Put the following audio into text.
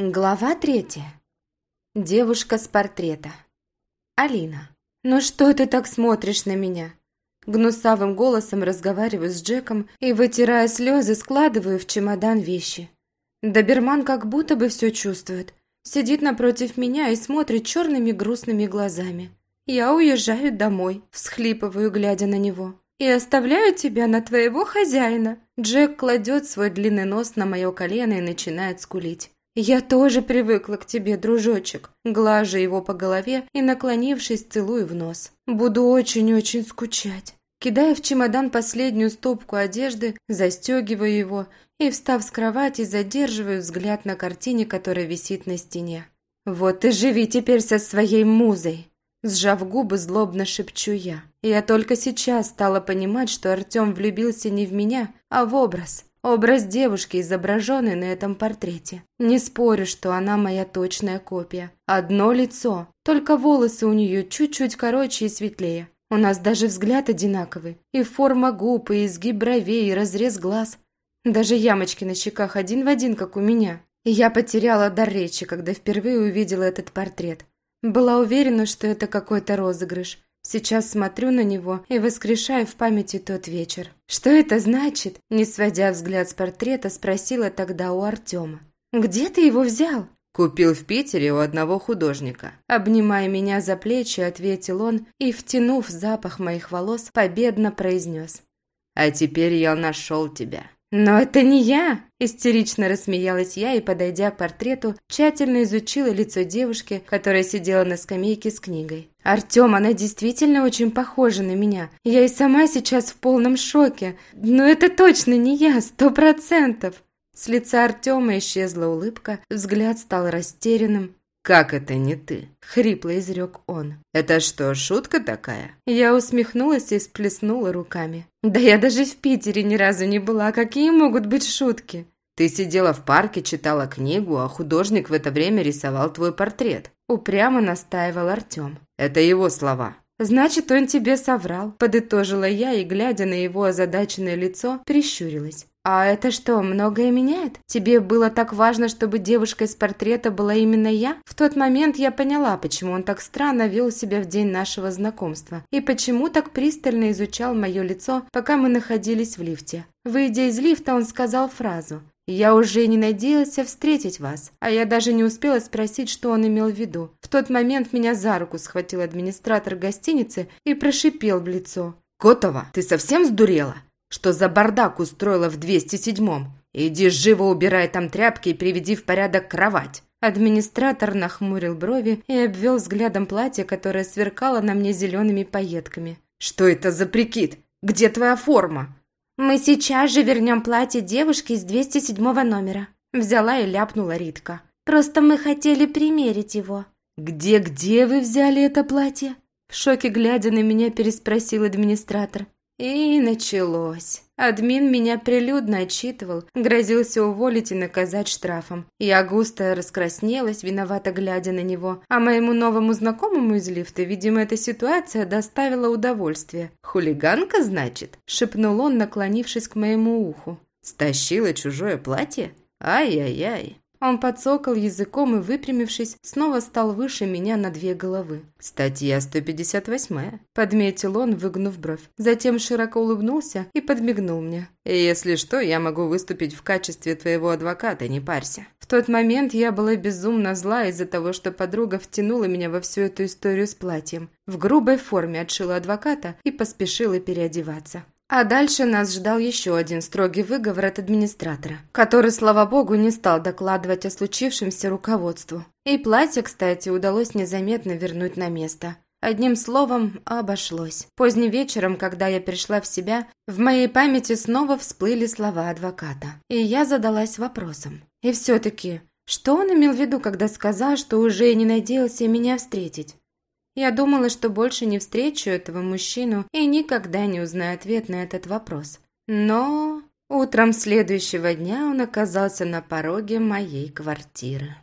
Глава третья. Девушка с портрета. Алина. «Ну что ты так смотришь на меня?» Гнусавым голосом разговариваю с Джеком и, вытирая слезы, складываю в чемодан вещи. Доберман как будто бы все чувствует. Сидит напротив меня и смотрит черными грустными глазами. Я уезжаю домой, всхлипываю, глядя на него. «И оставляю тебя на твоего хозяина». Джек кладет свой длинный нос на мое колено и начинает скулить. «Я тоже привыкла к тебе, дружочек», глажа его по голове и, наклонившись, целую в нос. «Буду очень-очень скучать». Кидая в чемодан последнюю стопку одежды, застегиваю его и, встав с кровати, задерживаю взгляд на картине, которая висит на стене. «Вот и живи теперь со своей музой!» Сжав губы, злобно шепчу я. Я только сейчас стала понимать, что Артем влюбился не в меня, а в образ. Образ девушки, изображенный на этом портрете. Не спорю, что она моя точная копия. Одно лицо, только волосы у нее чуть-чуть короче и светлее. У нас даже взгляд одинаковый. И форма губ, и изгиб бровей, и разрез глаз. Даже ямочки на щеках один в один, как у меня. Я потеряла дар речи, когда впервые увидела этот портрет. Была уверена, что это какой-то розыгрыш. Сейчас смотрю на него и воскрешаю в памяти тот вечер. Что это значит? Не сводя взгляд с портрета, спросила тогда у Артема. «Где ты его взял?» «Купил в Питере у одного художника». Обнимая меня за плечи, ответил он и, втянув запах моих волос, победно произнес. «А теперь я нашел тебя». «Но это не я!» – истерично рассмеялась я и, подойдя к портрету, тщательно изучила лицо девушки, которая сидела на скамейке с книгой. «Артем, она действительно очень похожа на меня. Я и сама сейчас в полном шоке. Но это точно не я, сто процентов!» С лица Артема исчезла улыбка, взгляд стал растерянным. «Как это не ты?» – хрипло изрек он. «Это что, шутка такая?» Я усмехнулась и всплеснула руками. «Да я даже в Питере ни разу не была. Какие могут быть шутки?» «Ты сидела в парке, читала книгу, а художник в это время рисовал твой портрет». Упрямо настаивал Артем. «Это его слова». «Значит, он тебе соврал», – подытожила я и, глядя на его озадаченное лицо, прищурилась. «А это что, многое меняет? Тебе было так важно, чтобы девушка из портрета была именно я?» В тот момент я поняла, почему он так странно вел себя в день нашего знакомства и почему так пристально изучал мое лицо, пока мы находились в лифте. Выйдя из лифта, он сказал фразу «Я уже не надеялся встретить вас», а я даже не успела спросить, что он имел в виду. В тот момент меня за руку схватил администратор гостиницы и прошипел в лицо. «Котова, ты совсем сдурела? Что за бардак устроила в 207-м? Иди живо убирай там тряпки и приведи в порядок кровать. Администратор нахмурил брови и обвел взглядом платье, которое сверкало на мне зелеными пайетками. «Что это за прикид? Где твоя форма?» «Мы сейчас же вернем платье девушки из 207 номера», взяла и ляпнула Ритка. «Просто мы хотели примерить его». «Где-где вы взяли это платье?» В шоке глядя на меня переспросил администратор. И началось. Админ меня прилюдно отчитывал, грозился уволить и наказать штрафом. Я густо раскраснелась, виновато глядя на него, а моему новому знакомому из лифта, видимо, эта ситуация доставила удовольствие. «Хулиганка, значит?» – шепнул он, наклонившись к моему уху. «Стащила чужое платье? Ай-яй-яй!» Он подсокал языком и, выпрямившись, снова стал выше меня на две головы. «Статья 158-я», – подметил он, выгнув бровь. Затем широко улыбнулся и подмигнул мне. «Если что, я могу выступить в качестве твоего адвоката, не парься». В тот момент я была безумно зла из-за того, что подруга втянула меня во всю эту историю с платьем. В грубой форме отшила адвоката и поспешила переодеваться. А дальше нас ждал еще один строгий выговор от администратора, который, слава богу, не стал докладывать о случившемся руководству. И платье, кстати, удалось незаметно вернуть на место. Одним словом, обошлось. Поздним вечером, когда я пришла в себя, в моей памяти снова всплыли слова адвоката. И я задалась вопросом. И все-таки, что он имел в виду, когда сказал, что уже не надеялся меня встретить? Я думала, что больше не встречу этого мужчину и никогда не узнаю ответ на этот вопрос. Но утром следующего дня он оказался на пороге моей квартиры.